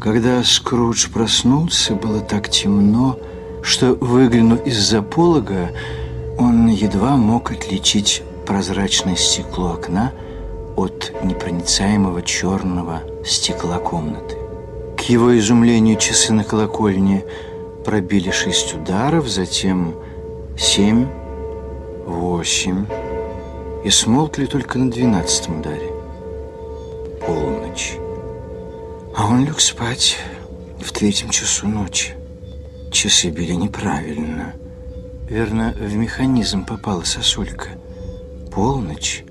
Когда Скрудж проснулся, было так темно, что, выглянув из-за полога, он едва мог отличить прозрачное стекло окна от непроницаемого черного стекла комнаты. К его изумлению часы на колокольне пробили шесть ударов, затем семь, восемь и смолкли только на двенадцатом ударе. Полночь. А он лег спать в третьем часу ночи. Часы били неправильно. Верно, в механизм попала сосулька. Полночь.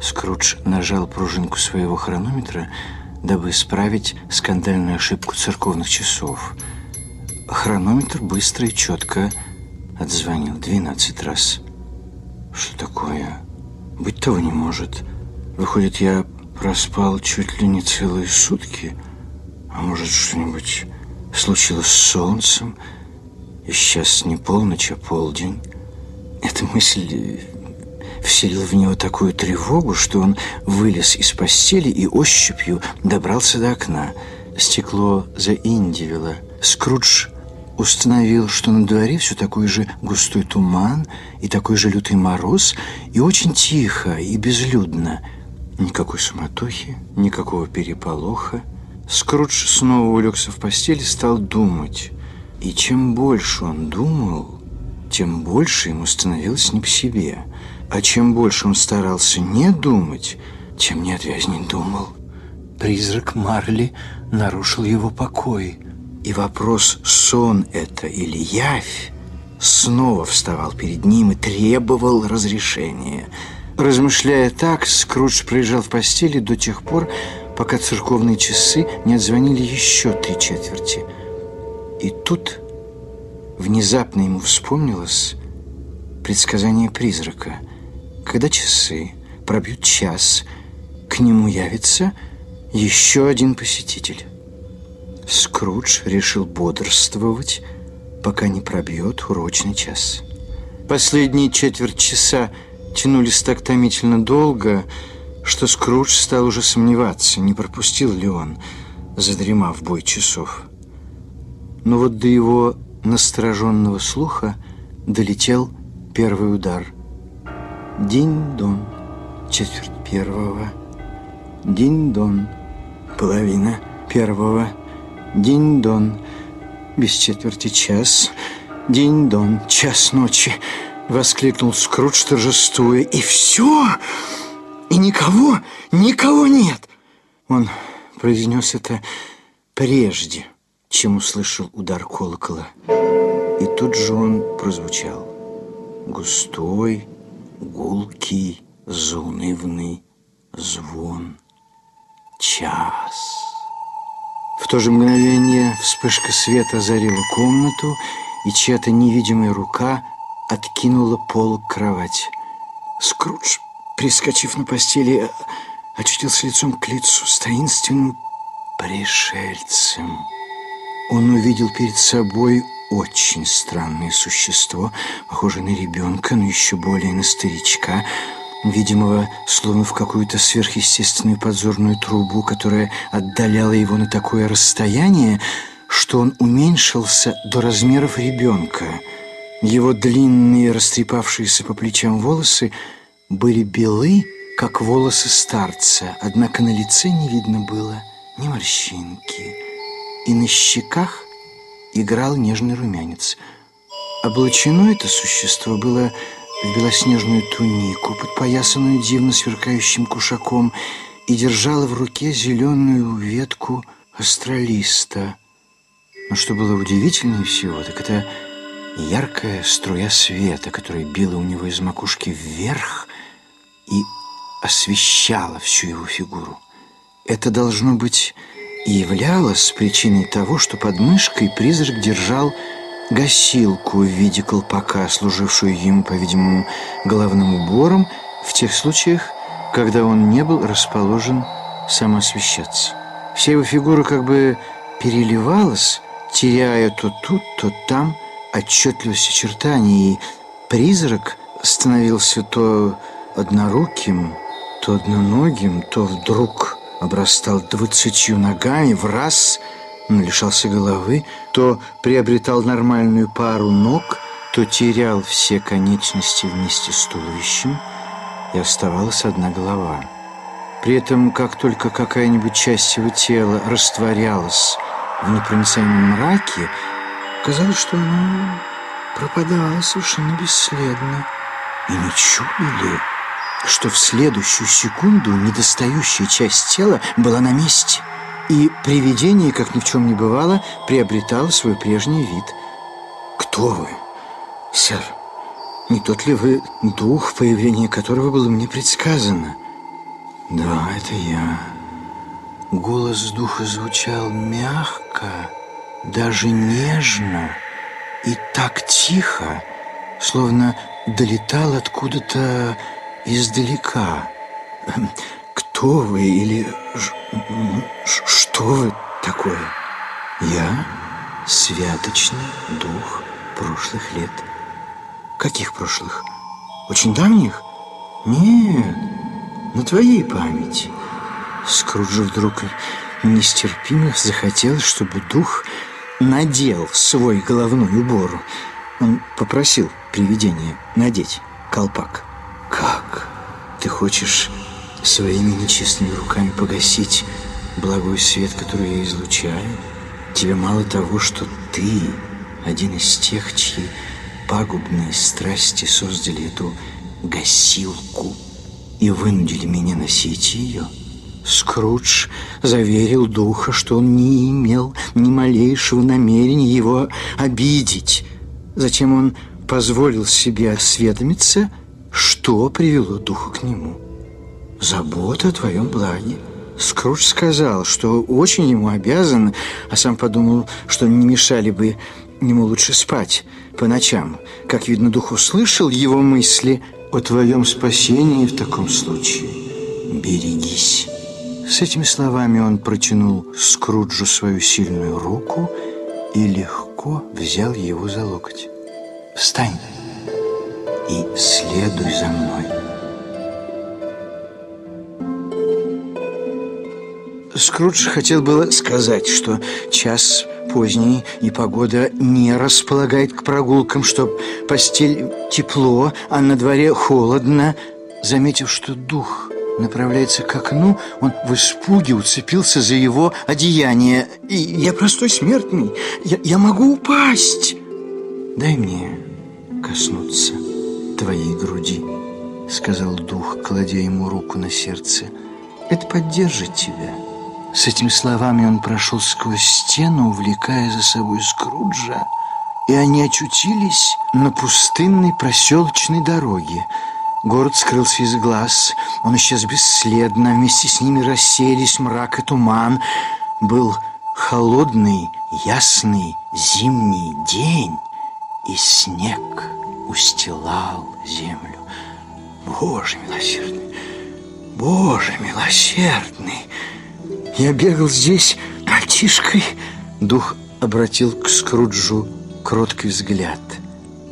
Скрудж нажал пружинку своего хронометра, дабы исправить скандальную ошибку церковных часов. Хронометр быстро и четко отзвонил 12 раз. Что такое? Быть того не может. Выходит, я проспал чуть ли не целые сутки. А может, что-нибудь случилось с солнцем? И сейчас не полночь, а полдень. Эта мысль вселила в него такую тревогу, что он вылез из постели и ощупью добрался до окна. Стекло заиндивило. Скрудж установил, что на дворе все такой же густой туман и такой же лютый мороз, и очень тихо и безлюдно – Никакой суматохи, никакого переполоха. Скрудж снова улегся в постель и стал думать. И чем больше он думал, тем больше ему становилось не по себе. А чем больше он старался не думать, тем неотвязней думал. Призрак Марли нарушил его покой. И вопрос, сон это или явь, снова вставал перед ним и требовал разрешения – Размышляя так, Скрудж пролежал в постели до тех пор, пока церковные часы не отзвонили еще три четверти. И тут внезапно ему вспомнилось предсказание призрака. Когда часы пробьют час, к нему явится еще один посетитель. Скрудж решил бодрствовать, пока не пробьет урочный час. Последние четверть часа – тянулись так томительно долго, что Скрудж стал уже сомневаться, не пропустил ли он, задремав бой часов. Но вот до его настороженного слуха долетел первый удар. Динь-дон, четверть первого. Динь-дон, половина первого. Динь-дон, без четверти час. Динь-дон, час ночи. Воскликнул Скрудж, торжествуя. «И все! И никого, никого нет!» Он произнес это прежде, чем услышал удар колокола. И тут же он прозвучал. Густой, гулкий, заунывный звон. Час. В то же мгновение вспышка света озарила комнату, и чья-то невидимая рука откинула полок кровати. Скрудж, прискочив на постели, очутился лицом к лицу с таинственным пришельцем. Он увидел перед собой очень странное существо, похожее на ребенка, но еще более на старичка, видимого словно в какую-то сверхъестественную подзорную трубу, которая отдаляла его на такое расстояние, что он уменьшился до размеров ребенка – его длинные, растрепавшиеся по плечам волосы были белы, как волосы старца, однако на лице не видно было ни морщинки, и на щеках играл нежный румянец. Облачено это существо было в белоснежную тунику, подпоясанную дивно сверкающим кушаком, и держало в руке зеленую ветку астролиста. Но что было удивительнее всего, так это яркая струя света, которая била у него из макушки вверх и освещала всю его фигуру. Это, должно быть, и являлось причиной того, что под мышкой призрак держал гасилку в виде колпака, служившую ему, по-видимому, головным убором в тех случаях, когда он не был расположен самоосвещаться. Вся его фигура как бы переливалась, теряя то тут, то там – отчетливость очертаний, и призрак становился то одноруким, то одноногим, то вдруг обрастал двадцатью ногами, в раз лишался головы, то приобретал нормальную пару ног, то терял все конечности вместе с туловищем, и оставалась одна голова. При этом, как только какая-нибудь часть его тела растворялась в непроницаемом мраке, казалось, что она пропадала совершенно бесследно. И не чудо что в следующую секунду недостающая часть тела была на месте, и привидение, как ни в чем не бывало, приобретало свой прежний вид. «Кто вы, сэр? Не тот ли вы дух, появление которого было мне предсказано?» «Да, это я». Голос духа звучал мягко, даже нежно и так тихо, словно долетал откуда-то издалека. Эм, кто вы или что вы такое? Я святочный дух прошлых лет. Каких прошлых? Очень давних? Нет, на твоей памяти. Скруджу вдруг нестерпимо захотелось, чтобы дух надел свой головной убор. Он попросил привидение надеть колпак. Как? Ты хочешь своими нечестными руками погасить благой свет, который я излучаю? Тебе мало того, что ты один из тех, чьи пагубные страсти создали эту гасилку и вынудили меня носить ее? Скрудж заверил духа, что он не имел ни малейшего намерения его обидеть. Затем он позволил себе осведомиться, что привело духа к нему. Забота о твоем благе. Скрудж сказал, что очень ему обязан, а сам подумал, что не мешали бы ему лучше спать по ночам. Как видно, дух услышал его мысли о твоем спасении в таком случае. Берегись. С этими словами он протянул Скруджу свою сильную руку и легко взял его за локоть. «Встань и следуй за мной». Скрудж хотел было сказать, что час поздний и погода не располагает к прогулкам, что постель тепло, а на дворе холодно, заметив, что дух направляется к окну, он в испуге уцепился за его одеяние. И «Я простой смертный, я, я могу упасть!» «Дай мне коснуться твоей груди», — сказал дух, кладя ему руку на сердце. «Это поддержит тебя». С этими словами он прошел сквозь стену, увлекая за собой Скруджа, и они очутились на пустынной проселочной дороге — Город скрылся из глаз, он исчез бесследно, вместе с ними расселись мрак и туман. Был холодный, ясный зимний день, и снег устилал землю. Боже милосердный, Боже милосердный! Я бегал здесь мальчишкой. Дух обратил к Скруджу кроткий взгляд.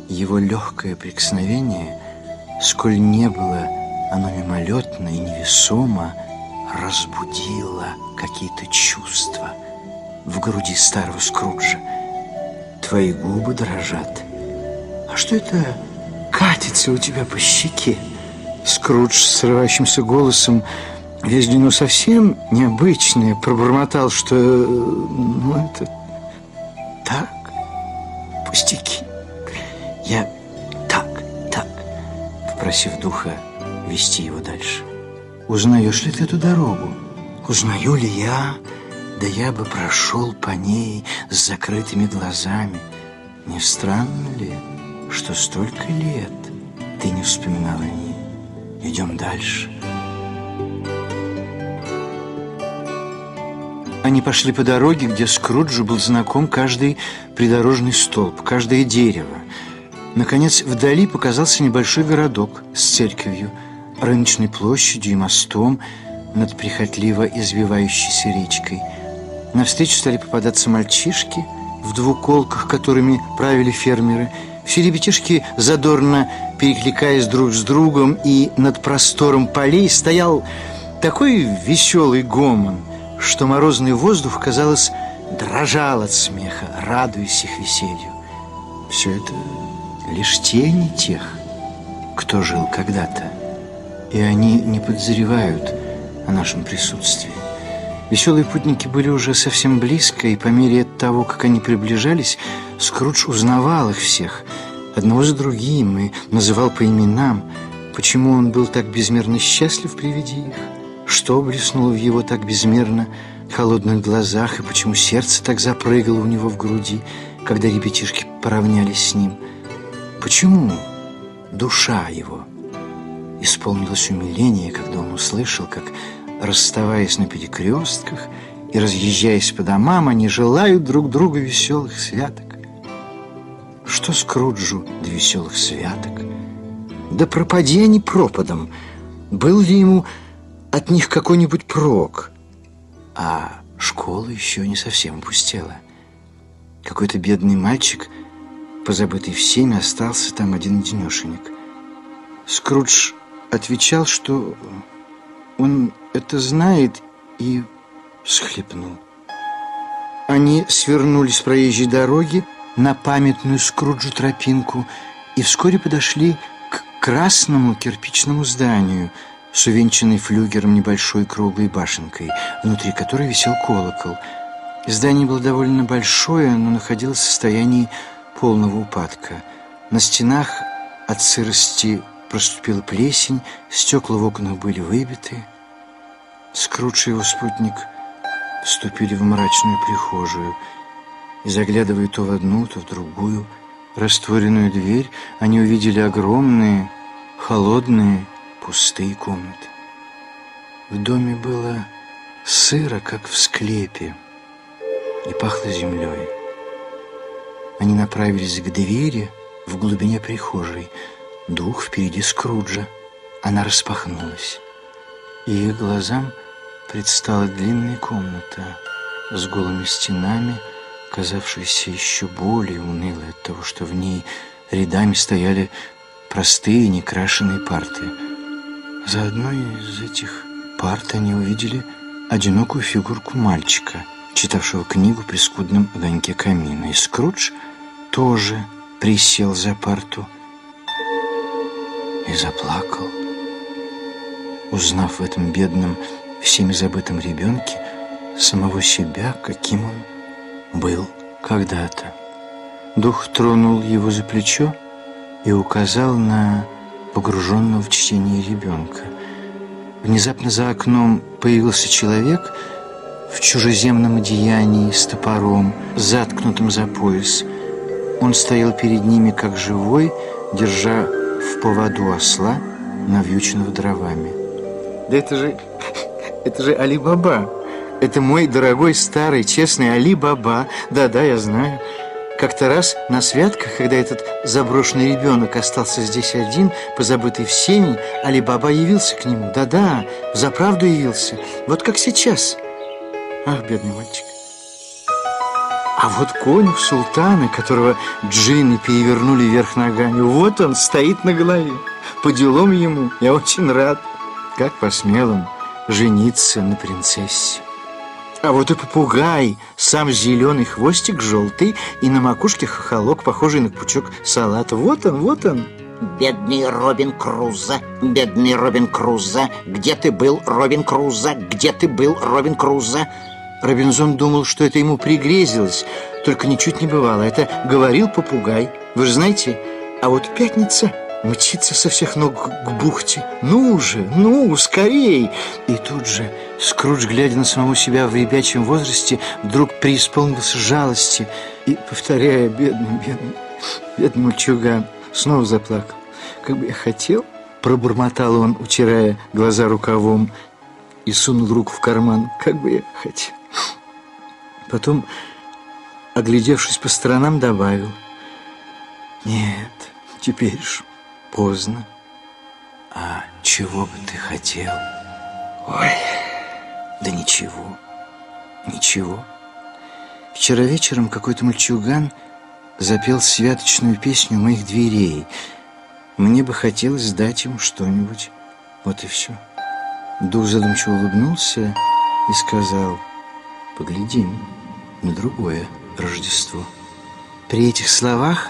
Его легкое прикосновение — сколь не было оно мимолетно и невесомо, разбудило какие-то чувства в груди старого Скруджа. Твои губы дрожат. А что это катится у тебя по щеке? Скрудж срывающимся голосом Везде, ну, совсем необычное, пробормотал, что, ну, это попросив духа вести его дальше. «Узнаешь ли ты эту дорогу?» «Узнаю ли я?» «Да я бы прошел по ней с закрытыми глазами. Не странно ли, что столько лет ты не вспоминал о ней? Идем дальше». Они пошли по дороге, где Скруджу был знаком каждый придорожный столб, каждое дерево. Наконец, вдали показался небольшой городок с церковью, рыночной площадью и мостом над прихотливо извивающейся речкой. Навстречу стали попадаться мальчишки в двуколках, которыми правили фермеры. Все ребятишки, задорно перекликаясь друг с другом, и над простором полей стоял Такой веселый гомон, что морозный воздух, казалось, дрожал от смеха, радуясь их веселью. Все это лишь тени тех, кто жил когда-то. И они не подозревают о нашем присутствии. Веселые путники были уже совсем близко, и по мере того, как они приближались, Скрудж узнавал их всех, одного за другим, и называл по именам. Почему он был так безмерно счастлив при виде их? Что блеснуло в его так безмерно холодных глазах, и почему сердце так запрыгало у него в груди, когда ребятишки поравнялись с ним? Почему душа его исполнилась умиление, когда он услышал, как расставаясь на перекрестках и разъезжаясь по домам, они желают друг другу веселых святок. Что Скруджу до веселых святок? Да пропади они пропадом. Был ли ему от них какой-нибудь прок? А школа еще не совсем пустела. Какой-то бедный мальчик, позабытый всеми, остался там один-одинешенек. Скрудж отвечал, что он это знает и всхлипнул. Они свернули с проезжей дороги на памятную Скруджу тропинку и вскоре подошли к красному кирпичному зданию с увенчанной флюгером небольшой круглой башенкой, внутри которой висел колокол. Здание было довольно большое, но находилось в состоянии полного упадка. На стенах от сырости проступила плесень, стекла в окнах были выбиты. Скрудж и его спутник вступили в мрачную прихожую, и, заглядывая то в одну, то в другую растворенную дверь, они увидели огромные, холодные, пустые комнаты. В доме было сыро, как в склепе, и пахло землей. Они направились к двери в глубине прихожей – Дух впереди Скруджа. Она распахнулась. И их глазам предстала длинная комната с голыми стенами, казавшаяся еще более унылой от того, что в ней рядами стояли простые некрашенные парты. За одной из этих парт они увидели одинокую фигурку мальчика, читавшего книгу при скудном огоньке камина. И Скрудж тоже присел за парту, и заплакал, узнав в этом бедном, всеми забытом ребенке самого себя, каким он был когда-то. Дух тронул его за плечо и указал на погруженного в чтение ребенка. Внезапно за окном появился человек в чужеземном одеянии с топором, заткнутым за пояс. Он стоял перед ними как живой, держа в поводу осла, навьюченного дровами. Да это же... это же Али-Баба. Это мой дорогой, старый, честный Али-Баба. Да-да, я знаю. Как-то раз на святках, когда этот заброшенный ребенок остался здесь один, позабытый всеми, Али-Баба явился к нему. Да-да, за правду явился. Вот как сейчас. Ах, бедный мальчик. А вот конюх султана, которого джинны перевернули вверх ногами, вот он стоит на голове. По делам ему я очень рад. Как посмел он жениться на принцессе. А вот и попугай, сам зеленый хвостик желтый, и на макушке хохолок, похожий на пучок салата. Вот он, вот он. Бедный Робин Крузо, бедный Робин Крузо, где ты был, Робин Крузо, где ты был, Робин Крузо? Робинзон думал, что это ему пригрезилось, только ничуть не бывало. Это говорил попугай. Вы же знаете, а вот пятница мчится со всех ног к бухте. Ну же, ну, скорей! И тут же Скрудж, глядя на самого себя в ребячьем возрасте, вдруг преисполнился жалости и, повторяя, бедный, бедный, бедный мальчуган, снова заплакал. Как бы я хотел, пробормотал он, утирая глаза рукавом, и сунул руку в карман. Как бы я хотел. Потом, оглядевшись по сторонам, добавил. Нет, теперь ж поздно. А чего бы ты хотел? Ой, да ничего, ничего. Вчера вечером какой-то мальчуган запел святочную песню моих дверей. Мне бы хотелось дать ему что-нибудь. Вот и все. Дух задумчиво улыбнулся и сказал, «Поглядим на другое Рождество». При этих словах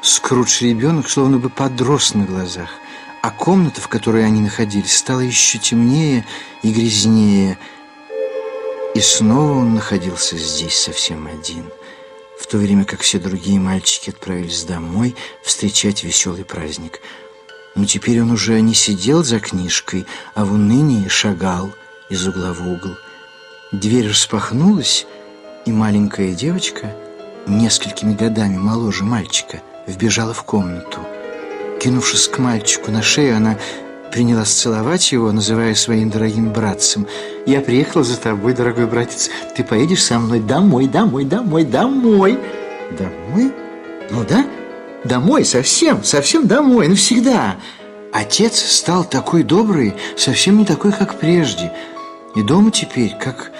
Скрудж ребенок словно бы подрос на глазах, а комната, в которой они находились, стала еще темнее и грязнее. И снова он находился здесь совсем один, в то время как все другие мальчики отправились домой встречать веселый праздник – но теперь он уже не сидел за книжкой, а в унынии шагал из угла в угол. Дверь распахнулась, и маленькая девочка, несколькими годами моложе мальчика, вбежала в комнату. Кинувшись к мальчику на шею, она принялась целовать его, называя своим дорогим братцем. «Я приехала за тобой, дорогой братец. Ты поедешь со мной домой, домой, домой, домой». «Домой? Ну да?» Домой, совсем, совсем домой, навсегда. Отец стал такой добрый, совсем не такой, как прежде. И дома теперь, как,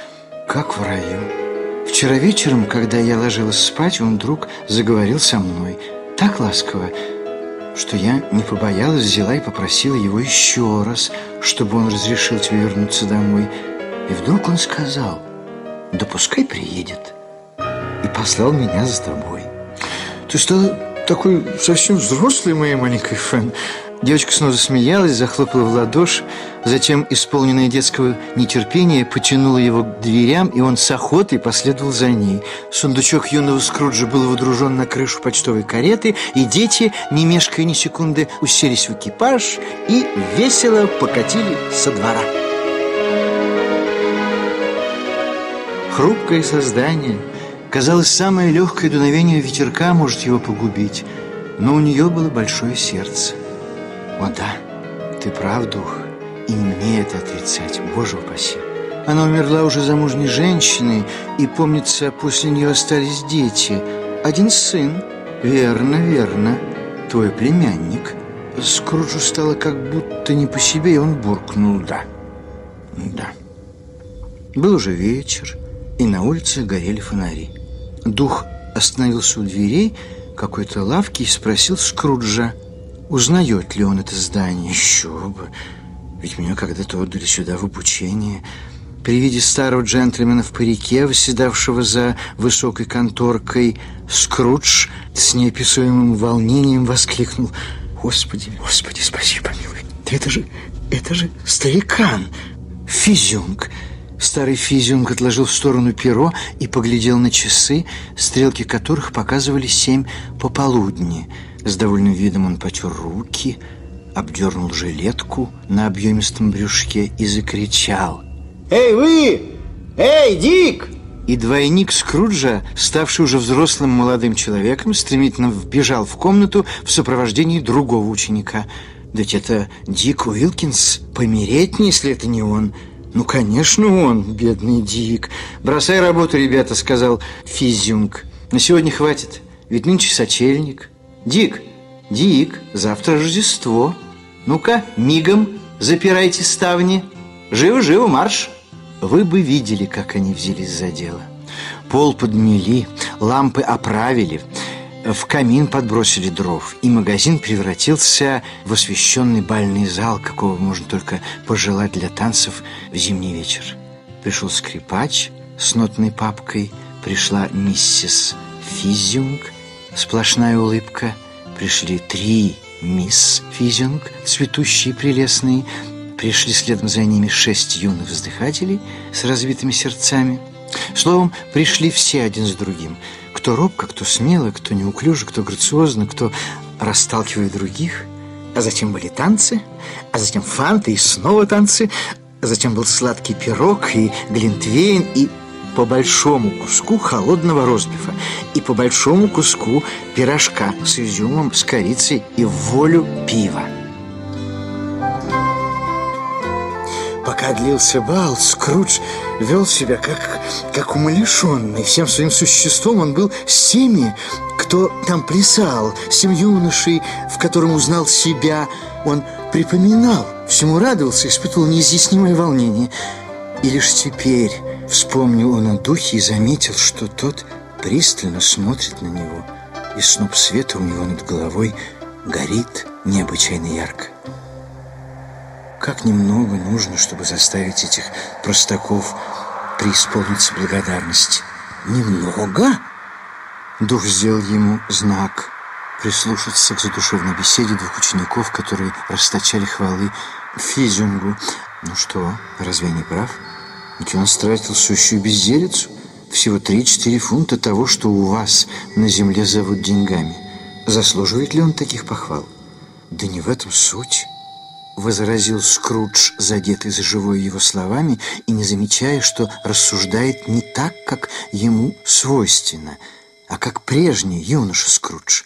как в раю. Вчера вечером, когда я ложилась спать, он вдруг заговорил со мной. Так ласково, что я не побоялась, взяла и попросила его еще раз, чтобы он разрешил тебе вернуться домой. И вдруг он сказал, да пускай приедет. И послал меня за тобой. Ты стала такой совсем взрослый моей маленькой Фэн. Девочка снова засмеялась, захлопала в ладоши, затем, исполненная детского нетерпения, потянула его к дверям, и он с охотой последовал за ней. Сундучок юного Скруджа был водружен на крышу почтовой кареты, и дети, не мешкая ни секунды, уселись в экипаж и весело покатили со двора. Хрупкое создание – Казалось, самое легкое дуновение ветерка может его погубить, но у нее было большое сердце. О да, ты прав, дух, и не мне это отрицать, Боже упаси. Она умерла уже замужней женщиной, и, помнится, после нее остались дети. Один сын, верно, верно, твой племянник. Скруджу стало как будто не по себе, и он буркнул «да». Да. Был уже вечер, и на улице горели фонари. Дух остановился у дверей какой-то лавки и спросил Скруджа, узнает ли он это здание. Еще бы, ведь меня когда-то отдали сюда в обучение. При виде старого джентльмена в парике, восседавшего за высокой конторкой, Скрудж с неописуемым волнением воскликнул «Господи, Господи, спаси, помилуй! Это же, это же старикан! Физюнг!» Старый физиум отложил в сторону перо и поглядел на часы, стрелки которых показывали семь пополудни. С довольным видом он потер руки, обдернул жилетку на объемистом брюшке и закричал. «Эй, вы! Эй, Дик!» И двойник Скруджа, ставший уже взрослым молодым человеком, стремительно вбежал в комнату в сопровождении другого ученика. «Ведь это Дик Уилкинс, помереть, если это не он!» «Ну, конечно, он, бедный Дик. Бросай работу, ребята», — сказал Физюнг. «На сегодня хватит, ведь нынче сочельник. Дик, Дик, завтра Рождество. Ну-ка, мигом запирайте ставни. Живо-живо, марш!» Вы бы видели, как они взялись за дело. Пол подмели, лампы оправили, в камин подбросили дров, и магазин превратился в освещенный бальный зал, какого можно только пожелать для танцев в зимний вечер. Пришел скрипач с нотной папкой, пришла миссис Физюнг, сплошная улыбка, пришли три мисс Физюнг, цветущие прелестные, пришли следом за ними шесть юных вздыхателей с разбитыми сердцами. Словом, пришли все один с другим – кто робко, кто смело, кто неуклюже, кто грациозно, кто расталкивает других. А затем были танцы, а затем фанты и снова танцы, а затем был сладкий пирог и глинтвейн, и по большому куску холодного розбифа, и по большому куску пирожка с изюмом, с корицей и волю пива. Пока длился бал, Скрудж вел себя как, как умалишенный. Всем своим существом он был с теми, кто там плясал, с тем юношей, в котором узнал себя. Он припоминал, всему радовался, испытывал неизъяснимое волнение. И лишь теперь вспомнил он о духе и заметил, что тот пристально смотрит на него, и сноп света у него над головой горит необычайно ярко. Как немного нужно, чтобы заставить этих простаков преисполниться благодарности. Немного? Дух сделал ему знак прислушаться к задушевной беседе двух учеников, которые расточали хвалы Физюнгу. Ну что, разве не прав? Ведь он стратил сущую безделицу. Всего 3-4 фунта того, что у вас на земле зовут деньгами. Заслуживает ли он таких похвал? Да не в этом суть возразил Скрудж, задетый за живое его словами и не замечая, что рассуждает не так, как ему свойственно, а как прежний юноша Скрудж.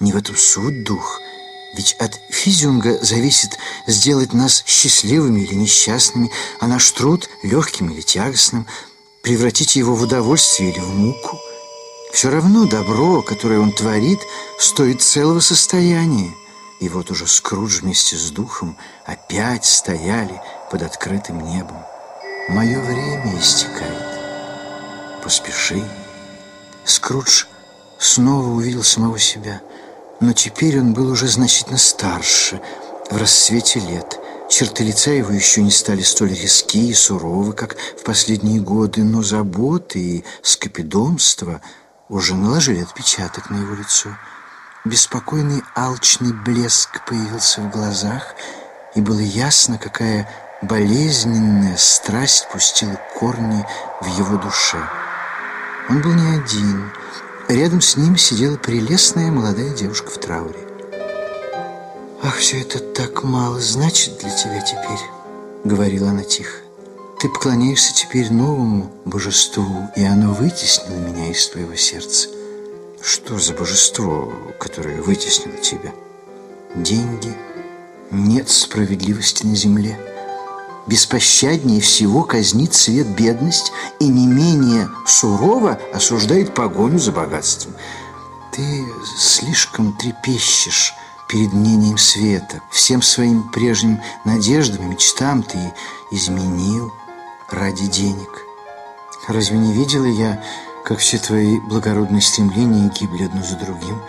Не в этом суть дух, ведь от физиунга зависит сделать нас счастливыми или несчастными, а наш труд легким или тягостным, превратить его в удовольствие или в муку. Все равно добро, которое он творит, стоит целого состояния. И вот уже Скрудж вместе с духом опять стояли под открытым небом. Мое время истекает. Поспеши. Скрудж снова увидел самого себя, но теперь он был уже значительно старше, в расцвете лет. Черты лица его еще не стали столь резки и суровы, как в последние годы, но заботы и скопидомство уже наложили отпечаток на его лицо. Беспокойный алчный блеск появился в глазах, и было ясно, какая болезненная страсть пустила корни в его душе. Он был не один. Рядом с ним сидела прелестная молодая девушка в трауре. «Ах, все это так мало значит для тебя теперь», — говорила она тихо. «Ты поклоняешься теперь новому божеству, и оно вытеснило меня из твоего сердца». Что за божество, которое вытеснило тебя? Деньги. Нет справедливости на земле. Беспощаднее всего казнит свет бедность и не менее сурово осуждает погоню за богатством. Ты слишком трепещешь перед мнением света. Всем своим прежним надеждам и мечтам ты изменил ради денег. Разве не видела я как все твои благородные стремления гибли одно за другим,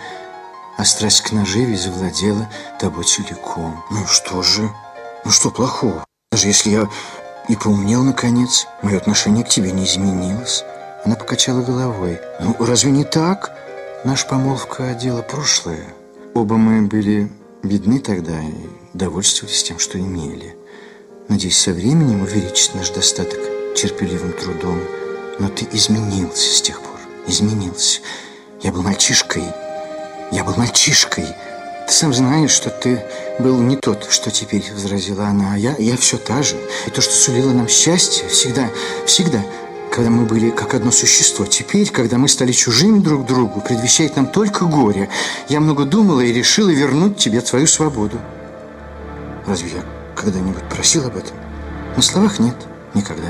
а страсть к наживе завладела тобой целиком. Ну что же? Ну что плохого? Даже если я и поумнел наконец, мое отношение к тебе не изменилось. Она покачала головой. Ну, разве не так? Наша помолвка – дело прошлое. Оба мы были бедны тогда и довольствовались тем, что имели. Надеюсь, со временем увеличить наш достаток терпеливым трудом – но ты изменился с тех пор. Изменился. Я был мальчишкой. Я был мальчишкой. Ты сам знаешь, что ты был не тот, что теперь, возразила она. А я, я все та же. И то, что сулило нам счастье, всегда, всегда, когда мы были как одно существо. Теперь, когда мы стали чужими друг другу, предвещает нам только горе. Я много думала и решила вернуть тебе твою свободу. Разве я когда-нибудь просил об этом? На словах нет, никогда.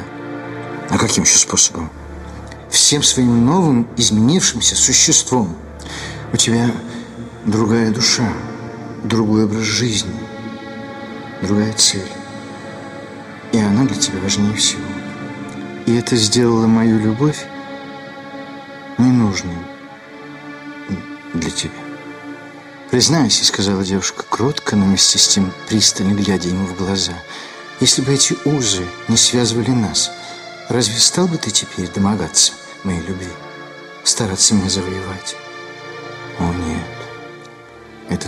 А каким еще способом? Всем своим новым, изменившимся существом. У тебя другая душа, другой образ жизни, другая цель. И она для тебя важнее всего. И это сделало мою любовь ненужной для тебя. «Признайся», — сказала девушка кротко, но вместе с тем пристально глядя ему в глаза, «если бы эти узы не связывали нас, — Разве стал бы ты теперь домогаться моей любви? Стараться меня завоевать?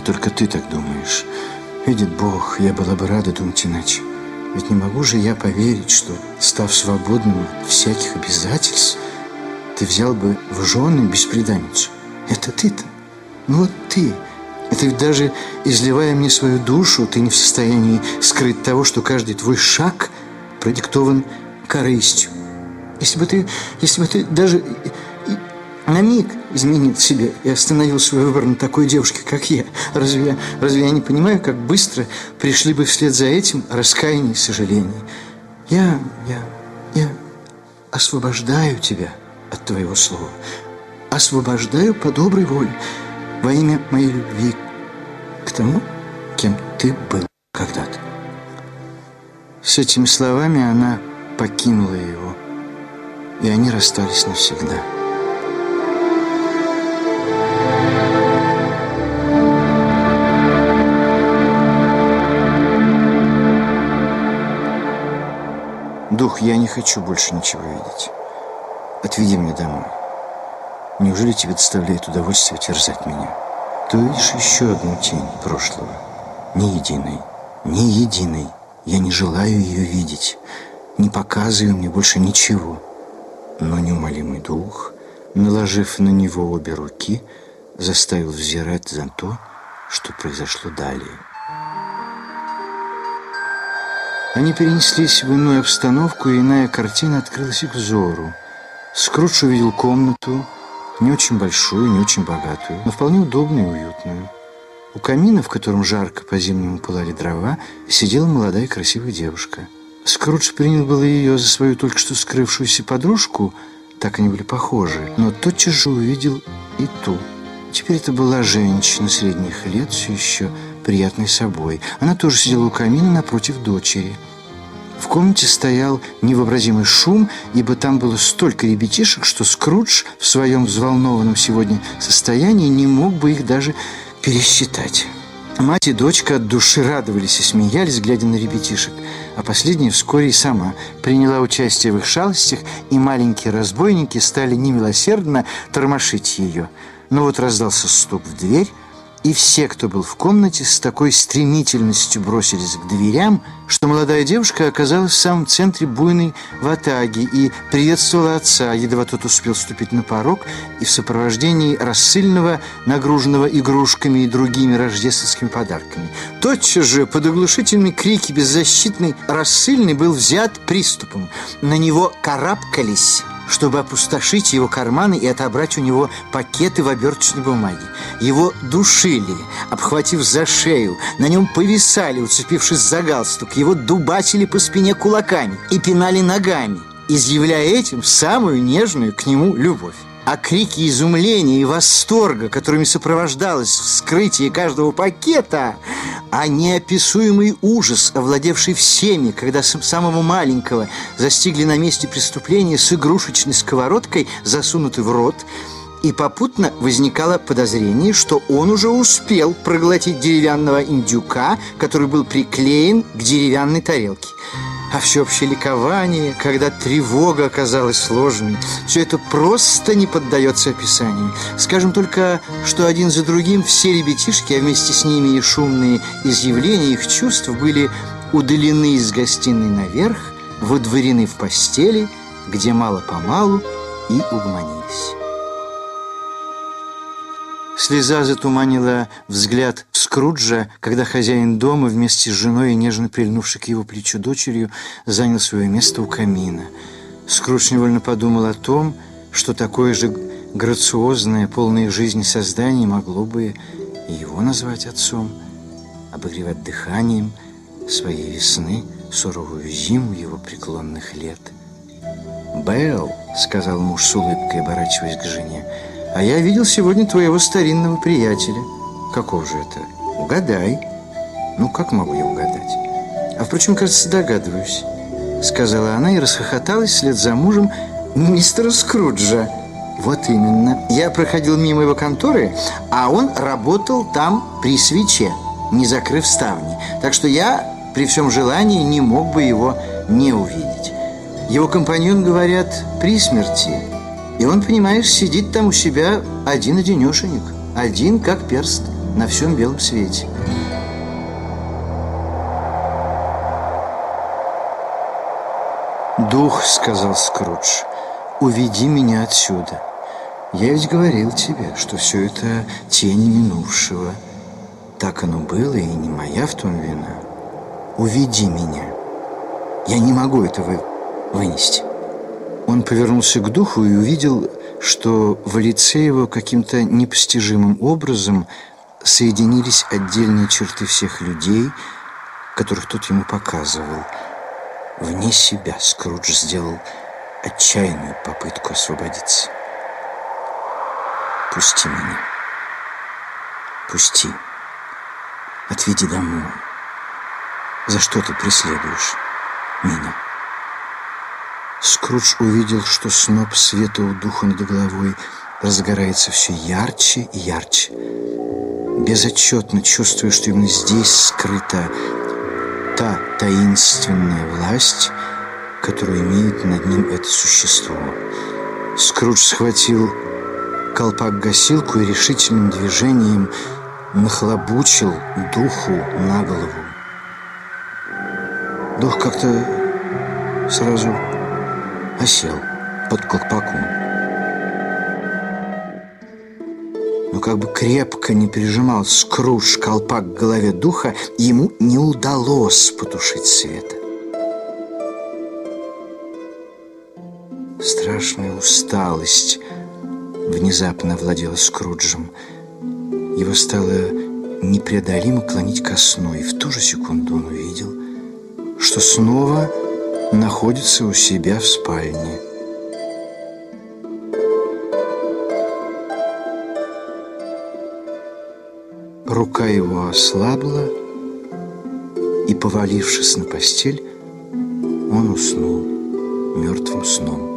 Только ты так думаешь. Видит Бог, я была бы рада думать иначе. Ведь не могу же я поверить, что, став свободным от всяких обязательств, ты взял бы в жены беспреданницу. Это ты-то. Ну вот ты. Это ведь даже изливая мне свою душу, ты не в состоянии скрыть того, что каждый твой шаг продиктован корыстью. Если бы ты, если бы ты даже на миг изменил себе и остановил свой выбор на такой девушке, как я, разве я, разве я не понимаю, как быстро пришли бы вслед за этим раскаяние и сожаление? Я, я, я освобождаю тебя от твоего слова. Освобождаю по доброй воле во имя моей любви к тому, кем ты был когда-то. С этими словами она покинула его, и они расстались навсегда. Не хочу больше ничего видеть. Отведи меня домой. Неужели тебе доставляет удовольствие терзать меня? Ты увидишь еще одну тень прошлого. Ни единой, ни единой. Я не желаю ее видеть. Не показывай мне больше ничего. Но неумолимый дух, наложив на него обе руки, заставил взирать за то, что произошло далее. Они перенеслись в иную обстановку, и иная картина открылась их взору. Скрудж увидел комнату, не очень большую, не очень богатую, но вполне удобную и уютную. У камина, в котором жарко по-зимнему пылали дрова, сидела молодая красивая девушка. Скрудж принял было ее за свою только что скрывшуюся подружку, так они были похожи, но тотчас же увидел и ту. Теперь это была женщина средних лет, все еще приятной собой. Она тоже сидела у камина напротив дочери. В комнате стоял невообразимый шум, ибо там было столько ребятишек, что Скрудж в своем взволнованном сегодня состоянии не мог бы их даже пересчитать. Мать и дочка от души радовались и смеялись, глядя на ребятишек, а последняя вскоре и сама приняла участие в их шалостях, и маленькие разбойники стали немилосердно тормошить ее. Но вот раздался стук в дверь, и все, кто был в комнате, с такой стремительностью бросились к дверям, что молодая девушка оказалась в самом центре буйной ватаги и приветствовала отца, едва тот успел ступить на порог, и в сопровождении рассыльного, нагруженного игрушками и другими рождественскими подарками. Тотчас же, под оглушительные крики беззащитный рассыльный был взят приступом. На него карабкались чтобы опустошить его карманы и отобрать у него пакеты в оберточной бумаге. Его душили, обхватив за шею, на нем повисали, уцепившись за галстук, его дубасили по спине кулаками и пинали ногами, изъявляя этим самую нежную к нему любовь а крики изумления и восторга, которыми сопровождалось вскрытие каждого пакета, а неописуемый ужас, овладевший всеми, когда самого маленького застигли на месте преступления с игрушечной сковородкой, засунутой в рот, и попутно возникало подозрение, что он уже успел проглотить деревянного индюка, который был приклеен к деревянной тарелке а всеобщее ликование, когда тревога оказалась сложной. Все это просто не поддается описанию. Скажем только, что один за другим все ребятишки, а вместе с ними и шумные изъявления их чувств были удалены из гостиной наверх, выдворены в постели, где мало-помалу и угомонились. Слеза затуманила взгляд Скруджа, когда хозяин дома вместе с женой и нежно прильнувшей к его плечу дочерью занял свое место у камина. Скрудж невольно подумал о том, что такое же грациозное, полное жизни создание могло бы и его назвать отцом, обогревать дыханием своей весны суровую зиму его преклонных лет. «Белл», — сказал муж с улыбкой, оборачиваясь к жене, — а я видел сегодня твоего старинного приятеля. Каков же это? Угадай. Ну, как могу я угадать? А, впрочем, кажется, догадываюсь. Сказала она и расхохоталась вслед за мужем мистера Скруджа. Вот именно. Я проходил мимо его конторы, а он работал там при свече, не закрыв ставни. Так что я при всем желании не мог бы его не увидеть. Его компаньон, говорят, при смерти – и он, понимаешь, сидит там у себя один-одинешенек, один как перст на всем белом свете. «Дух», — сказал Скрудж, — «уведи меня отсюда. Я ведь говорил тебе, что все это тень минувшего. Так оно было, и не моя в том вина. Уведи меня. Я не могу этого вынести». Он повернулся к духу и увидел, что в лице его каким-то непостижимым образом соединились отдельные черты всех людей, которых тот ему показывал. Вне себя Скрудж сделал отчаянную попытку освободиться. «Пусти меня. Пусти. Отведи домой. За что ты преследуешь меня?» Скрудж увидел, что сноп света у духа над головой разгорается все ярче и ярче. Безотчетно чувствуя, что именно здесь скрыта та таинственная власть, которую имеет над ним это существо. Скрудж схватил колпак-гасилку и решительным движением нахлобучил духу на голову. Дух как-то сразу осел под колпаком. Как бы крепко не прижимал Скрудж колпак к голове духа, ему не удалось потушить света. Страшная усталость внезапно овладела Скруджем. Его стало непреодолимо клонить ко сну, и в ту же секунду он увидел, что снова находится у себя в спальне. Рука его ослабла, и, повалившись на постель, он уснул мертвым сном.